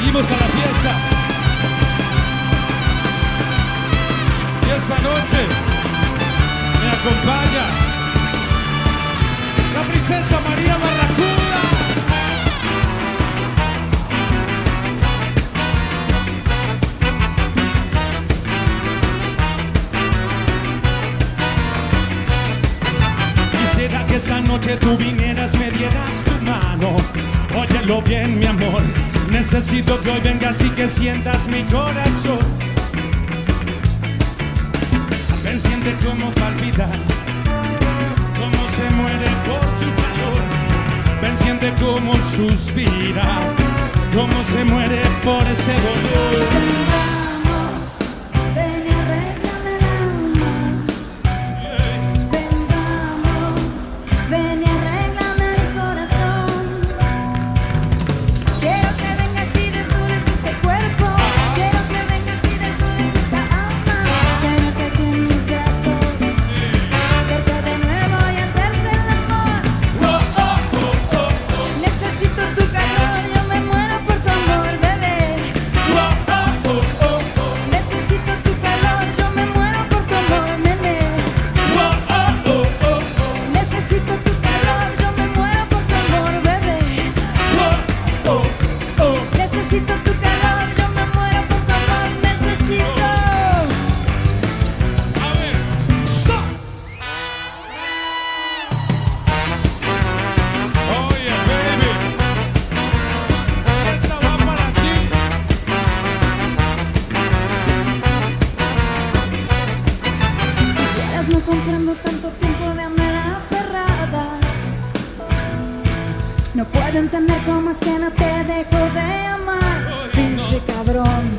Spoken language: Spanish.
seguimos a la fiesta. Y esta noche me acompaña la princesa María Barracuda. Quisiera que esta noche tú vinieras, me dieras tu mano. Óyelo bien, mi amor Necesito que hoy vengas y que sientas mi corazón. Me enciende como palpita, como se muere por tu calor. Me enciende como suspira, como se muere por ese dolor. puedo entender cómo es que no te dejo de amar, pinche cabrón.